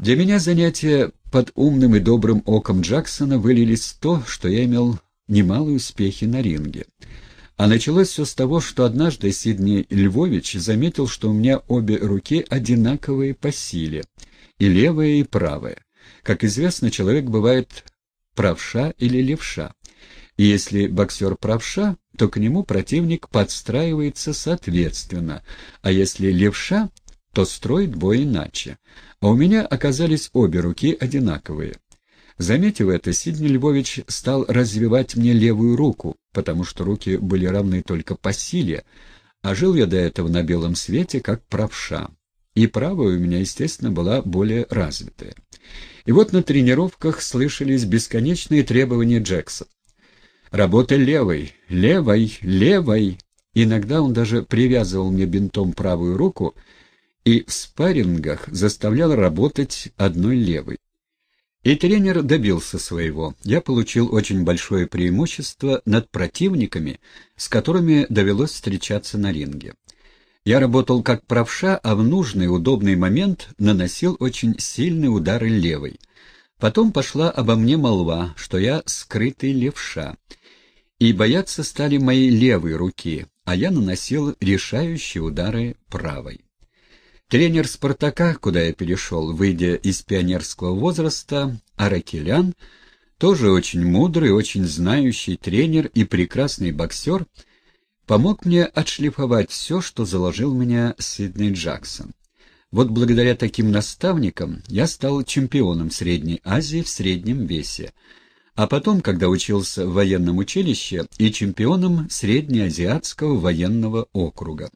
Для меня занятия под умным и добрым оком Джексона вылились в то, что я имел немалые успехи на ринге. А началось все с того, что однажды Сидней Львович заметил, что у меня обе руки одинаковые по силе, и левая, и правая. Как известно, человек бывает правша или левша. И если боксер правша, то к нему противник подстраивается соответственно, а если левша, то строит бой иначе. А у меня оказались обе руки одинаковые. Заметив это, Сиднey Львович стал развивать мне левую руку, потому что руки были равны только по силе, а жил я до этого на белом свете как правша. И правая у меня, естественно, была более развитая. И вот на тренировках слышались бесконечные требования Джексона. «Работай левой, левой, левой!» Иногда он даже привязывал мне бинтом правую руку и в спаррингах заставлял работать одной левой. И тренер добился своего. Я получил очень большое преимущество над противниками, с которыми довелось встречаться на ринге. Я работал как правша, а в нужный удобный момент наносил очень сильные удары левой. Потом пошла обо мне молва, что я скрытый левша. И бояться стали мои левые руки, а я наносил решающие удары правой. Тренер «Спартака», куда я перешел, выйдя из пионерского возраста, Аракелян, тоже очень мудрый, очень знающий тренер и прекрасный боксер, помог мне отшлифовать все, что заложил меня Сидней Джексон. Вот благодаря таким наставникам я стал чемпионом Средней Азии в среднем весе, а потом, когда учился в военном училище, и чемпионом Среднеазиатского военного округа.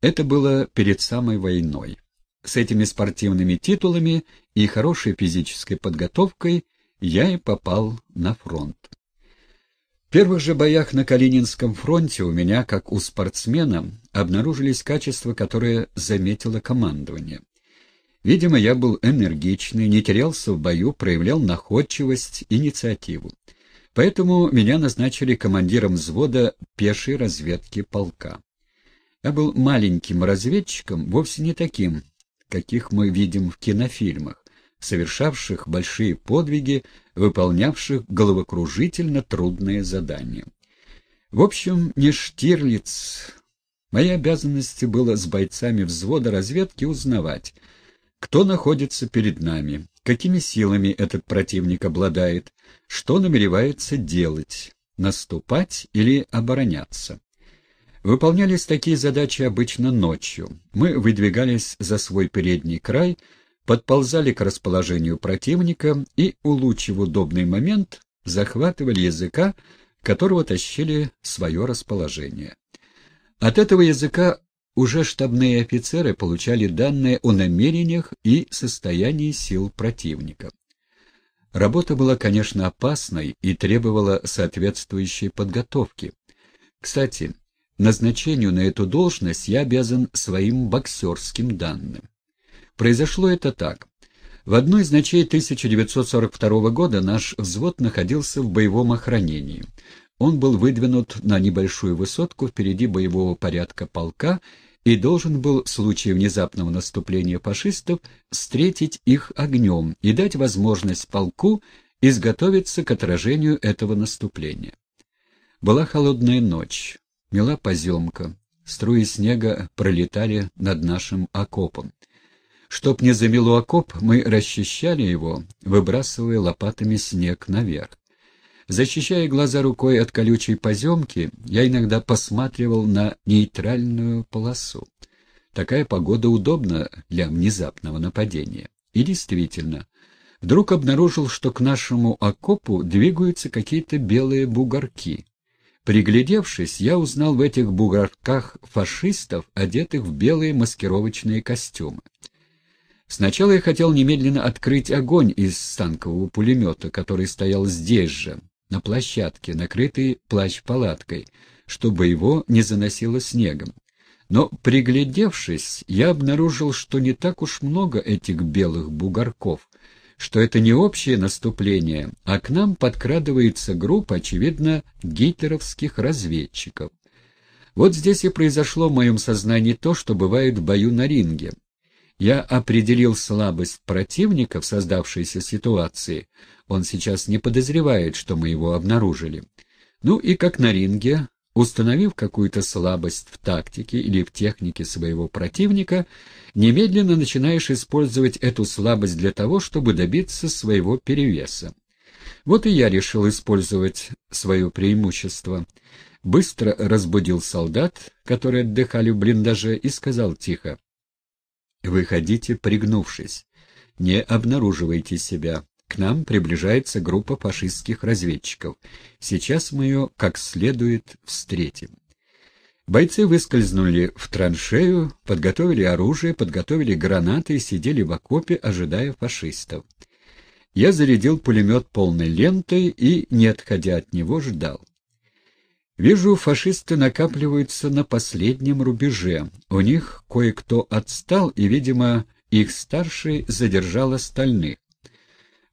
Это было перед самой войной. С этими спортивными титулами и хорошей физической подготовкой я и попал на фронт. В первых же боях на Калининском фронте у меня, как у спортсмена, обнаружились качества, которые заметило командование. Видимо, я был энергичный, не терялся в бою, проявлял находчивость, инициативу. Поэтому меня назначили командиром взвода пешей разведки полка. Я был маленьким разведчиком, вовсе не таким, каких мы видим в кинофильмах, совершавших большие подвиги, выполнявших головокружительно трудные задания. В общем, не Штирлиц. Моей обязанностью было с бойцами взвода разведки узнавать, кто находится перед нами, какими силами этот противник обладает, что намеревается делать, наступать или обороняться. Выполнялись такие задачи обычно ночью. Мы выдвигались за свой передний край, подползали к расположению противника и, улучив удобный момент, захватывали языка, которого тащили свое расположение. От этого языка уже штабные офицеры получали данные о намерениях и состоянии сил противника. Работа была, конечно, опасной и требовала соответствующей подготовки. Кстати, Назначению на эту должность я обязан своим боксерским данным. Произошло это так. В одной из ночей 1942 года наш взвод находился в боевом охранении. Он был выдвинут на небольшую высотку впереди боевого порядка полка и должен был в случае внезапного наступления фашистов встретить их огнем и дать возможность полку изготовиться к отражению этого наступления. Была холодная ночь. Мела поземка. Струи снега пролетали над нашим окопом. Чтоб не замело окоп, мы расчищали его, выбрасывая лопатами снег наверх. Защищая глаза рукой от колючей поземки, я иногда посматривал на нейтральную полосу. Такая погода удобна для внезапного нападения. И действительно, вдруг обнаружил, что к нашему окопу двигаются какие-то белые бугорки. Приглядевшись, я узнал в этих бугорках фашистов, одетых в белые маскировочные костюмы. Сначала я хотел немедленно открыть огонь из станкового пулемета, который стоял здесь же, на площадке, накрытый плащ-палаткой, чтобы его не заносило снегом. Но, приглядевшись, я обнаружил, что не так уж много этих белых бугорков, что это не общее наступление, а к нам подкрадывается группа, очевидно, гитлеровских разведчиков. Вот здесь и произошло в моем сознании то, что бывает в бою на ринге. Я определил слабость противника в создавшейся ситуации. Он сейчас не подозревает, что мы его обнаружили. Ну и как на ринге, установив какую-то слабость в тактике или в технике своего противника, немедленно начинаешь использовать эту слабость для того, чтобы добиться своего перевеса. Вот и я решил использовать свое преимущество. Быстро разбудил солдат, которые отдыхали в блиндаже, и сказал тихо, Выходите, пригнувшись. Не обнаруживайте себя. К нам приближается группа фашистских разведчиков. Сейчас мы ее как следует встретим. Бойцы выскользнули в траншею, подготовили оружие, подготовили гранаты и сидели в окопе, ожидая фашистов. Я зарядил пулемет полной лентой и, не отходя от него, ждал. Вижу, фашисты накапливаются на последнем рубеже. У них кое-кто отстал, и, видимо, их старший задержал остальных.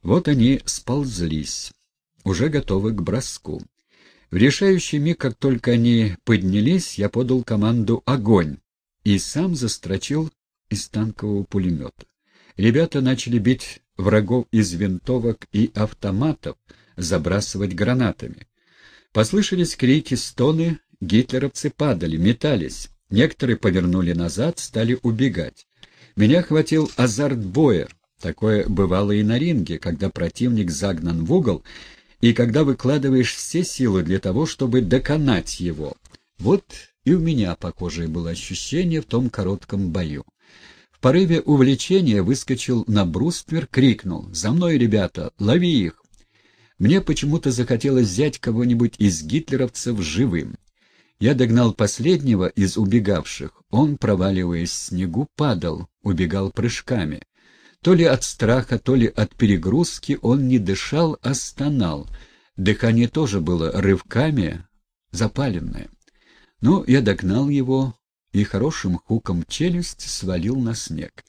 Вот они сползлись, уже готовы к броску. В решающий миг, как только они поднялись, я подал команду «Огонь!» и сам застрочил из танкового пулемета. Ребята начали бить врагов из винтовок и автоматов, забрасывать гранатами. Послышались крики, стоны, гитлеровцы падали, метались. Некоторые повернули назад, стали убегать. Меня хватил азарт боя. Такое бывало и на ринге, когда противник загнан в угол, и когда выкладываешь все силы для того, чтобы доконать его. Вот и у меня похожее было ощущение в том коротком бою. В порыве увлечения выскочил на бруствер, крикнул «За мной, ребята! Лови их!» Мне почему-то захотелось взять кого-нибудь из гитлеровцев живым. Я догнал последнего из убегавших. Он, проваливаясь в снегу, падал, убегал прыжками. То ли от страха, то ли от перегрузки он не дышал, а стонал. Дыхание тоже было рывками, запаленное. Но я догнал его и хорошим хуком челюсть свалил на снег.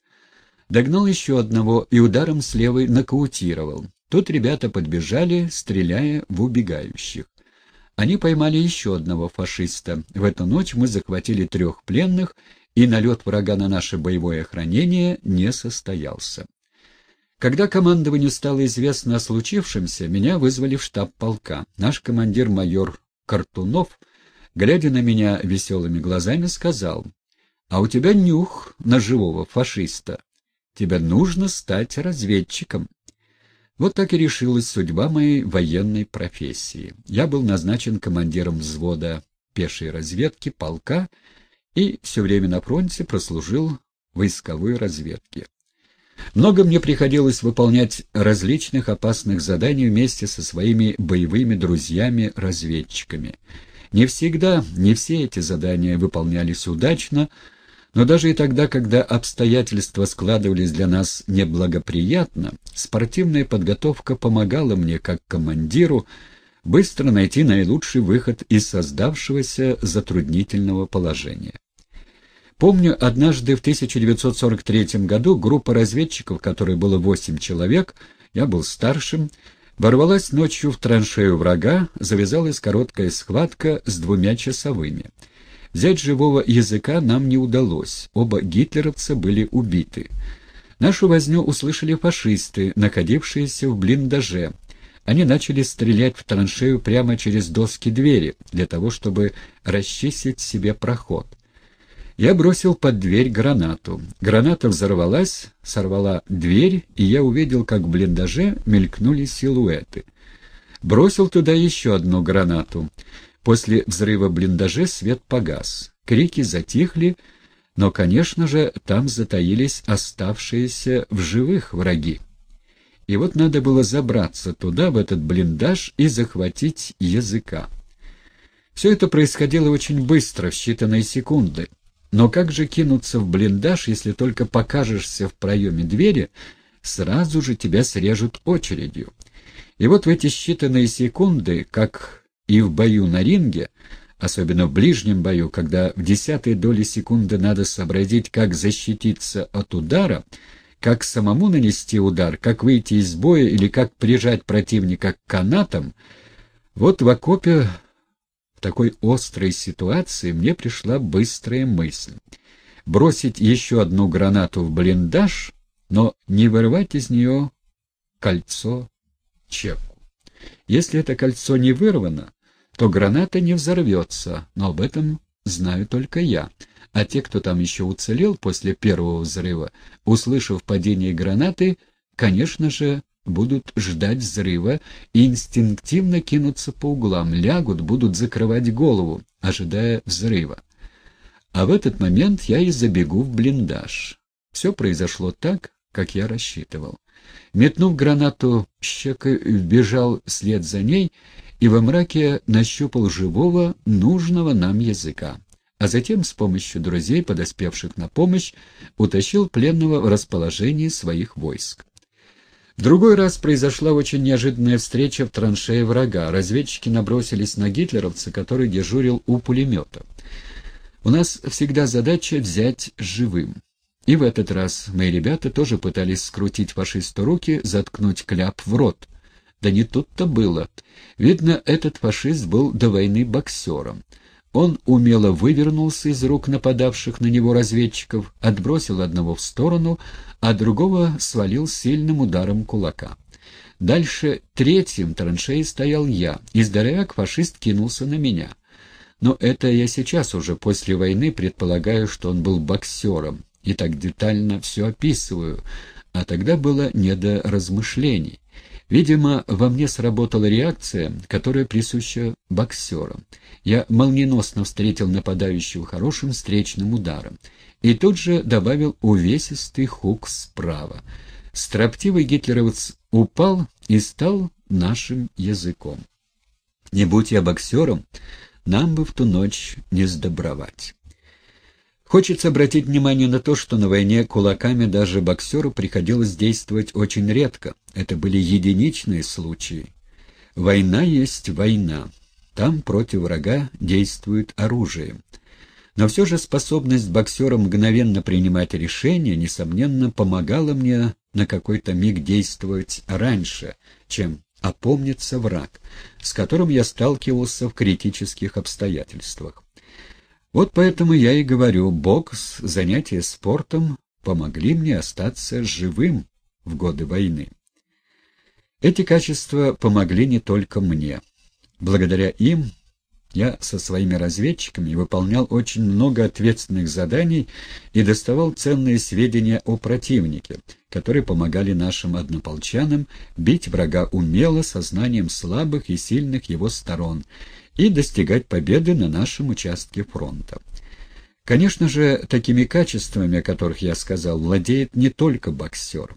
Догнал еще одного и ударом с левой нокаутировал. Тут ребята подбежали, стреляя в убегающих. Они поймали еще одного фашиста. В эту ночь мы захватили трех пленных, и налет врага на наше боевое охранение не состоялся. Когда командованию стало известно о случившемся, меня вызвали в штаб полка. Наш командир майор Картунов, глядя на меня веселыми глазами, сказал, «А у тебя нюх на живого фашиста. Тебе нужно стать разведчиком». Вот так и решилась судьба моей военной профессии. Я был назначен командиром взвода пешей разведки полка и все время на фронте прослужил в войсковой разведке. Много мне приходилось выполнять различных опасных заданий вместе со своими боевыми друзьями-разведчиками. Не всегда, не все эти задания выполнялись удачно, но даже и тогда, когда обстоятельства складывались для нас неблагоприятно, спортивная подготовка помогала мне, как командиру, быстро найти наилучший выход из создавшегося затруднительного положения. Помню, однажды в 1943 году группа разведчиков, которой было восемь человек, я был старшим, ворвалась ночью в траншею врага, завязалась короткая схватка с двумя часовыми. Взять живого языка нам не удалось, оба гитлеровца были убиты. Нашу возню услышали фашисты, находившиеся в блиндаже. Они начали стрелять в траншею прямо через доски двери, для того, чтобы расчистить себе проход. Я бросил под дверь гранату. Граната взорвалась, сорвала дверь, и я увидел, как в блиндаже мелькнули силуэты. Бросил туда еще одну гранату. После взрыва блиндажа свет погас. Крики затихли, но, конечно же, там затаились оставшиеся в живых враги. И вот надо было забраться туда, в этот блиндаж, и захватить языка. Все это происходило очень быстро, в считанные секунды. Но как же кинуться в блиндаж, если только покажешься в проеме двери, сразу же тебя срежут очередью? И вот в эти считанные секунды, как и в бою на ринге, особенно в ближнем бою, когда в десятой доли секунды надо сообразить, как защититься от удара, как самому нанести удар, как выйти из боя или как прижать противника к канатам, вот в окопе в такой острой ситуации мне пришла быстрая мысль. бросить еще одну гранату в блиндаж, но не вырывать из нее кольцо чеку. Если это кольцо не вырвано, то граната не взорвется, но об этом знаю только я. А те, кто там еще уцелел после первого взрыва, услышав падение гранаты, конечно же, будут ждать взрыва и инстинктивно кинутся по углам, лягут, будут закрывать голову, ожидая взрыва. А в этот момент я и забегу в блиндаж. Все произошло так, как я рассчитывал. Метнув гранату, щекой вбежал вслед за ней и во мраке нащупал живого, нужного нам языка. А затем с помощью друзей, подоспевших на помощь, утащил пленного в расположение своих войск. В другой раз произошла очень неожиданная встреча в траншее врага. Разведчики набросились на гитлеровца, который дежурил у пулемета. У нас всегда задача взять живым. И в этот раз мои ребята тоже пытались скрутить фашисту руки, заткнуть кляп в рот. Да не тут-то было. Видно, этот фашист был до войны боксером. Он умело вывернулся из рук нападавших на него разведчиков, отбросил одного в сторону, а другого свалил сильным ударом кулака. Дальше третьим траншеей стоял я, и здоровяк фашист кинулся на меня. Но это я сейчас уже после войны предполагаю, что он был боксером, и так детально все описываю, а тогда было не до размышлений. Видимо, во мне сработала реакция, которая присуща боксерам. Я молниеносно встретил нападающего хорошим встречным ударом и тут же добавил увесистый хук справа. Строптивый гитлеровец упал и стал нашим языком. Не будь я боксером, нам бы в ту ночь не сдобровать. Хочется обратить внимание на то, что на войне кулаками даже боксеру приходилось действовать очень редко. Это были единичные случаи. Война есть война. Там против врага действует оружие. Но все же способность боксера мгновенно принимать решения, несомненно, помогала мне на какой-то миг действовать раньше, чем опомнится враг, с которым я сталкивался в критических обстоятельствах. Вот поэтому я и говорю, бокс, занятия спортом помогли мне остаться живым в годы войны. Эти качества помогли не только мне. Благодаря им я со своими разведчиками выполнял очень много ответственных заданий и доставал ценные сведения о противнике, которые помогали нашим однополчанам бить врага умело, сознанием слабых и сильных его сторон, и достигать победы на нашем участке фронта. Конечно же, такими качествами, о которых я сказал, владеет не только боксер.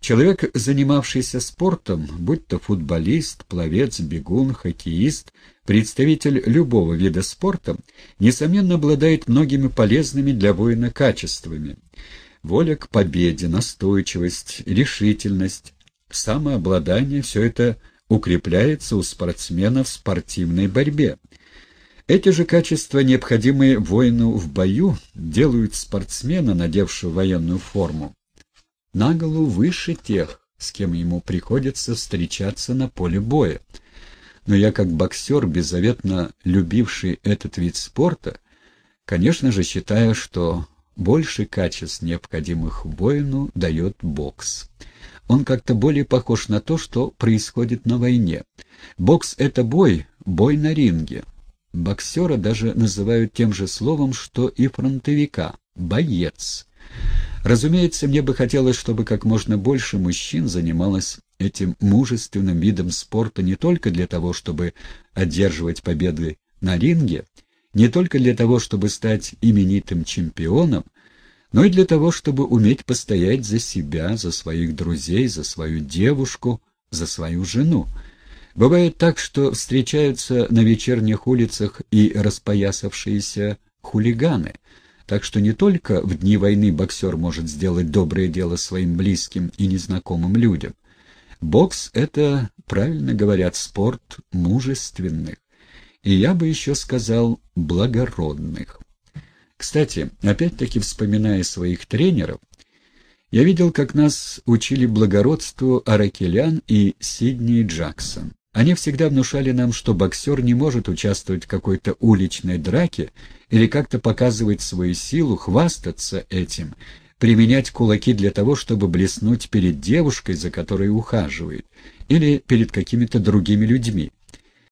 Человек, занимавшийся спортом, будь то футболист, пловец, бегун, хоккеист, представитель любого вида спорта, несомненно обладает многими полезными для воина качествами. Воля к победе, настойчивость, решительность, самообладание – все это укрепляется у спортсмена в спортивной борьбе. Эти же качества, необходимые воину в бою, делают спортсмена, надевшего военную форму, на голову выше тех, с кем ему приходится встречаться на поле боя. Но я, как боксер, беззаветно любивший этот вид спорта, конечно же, считаю, что больше качеств, необходимых воину, дает бокс. Он как-то более похож на то, что происходит на войне. Бокс — это бой, бой на ринге. Боксера даже называют тем же словом, что и фронтовика — боец. Разумеется, мне бы хотелось, чтобы как можно больше мужчин занималось этим мужественным видом спорта не только для того, чтобы одерживать победы на ринге, не только для того, чтобы стать именитым чемпионом, но и для того, чтобы уметь постоять за себя, за своих друзей, за свою девушку, за свою жену. Бывает так, что встречаются на вечерних улицах и распоясавшиеся хулиганы, так что не только в дни войны боксер может сделать доброе дело своим близким и незнакомым людям. Бокс — это, правильно говорят, спорт мужественных, и я бы еще сказал благородных. Кстати, опять-таки вспоминая своих тренеров, я видел, как нас учили благородству Аракелян и Сидни Джексон. Они всегда внушали нам, что боксер не может участвовать в какой-то уличной драке или как-то показывать свою силу, хвастаться этим, применять кулаки для того, чтобы блеснуть перед девушкой, за которой ухаживает, или перед какими-то другими людьми.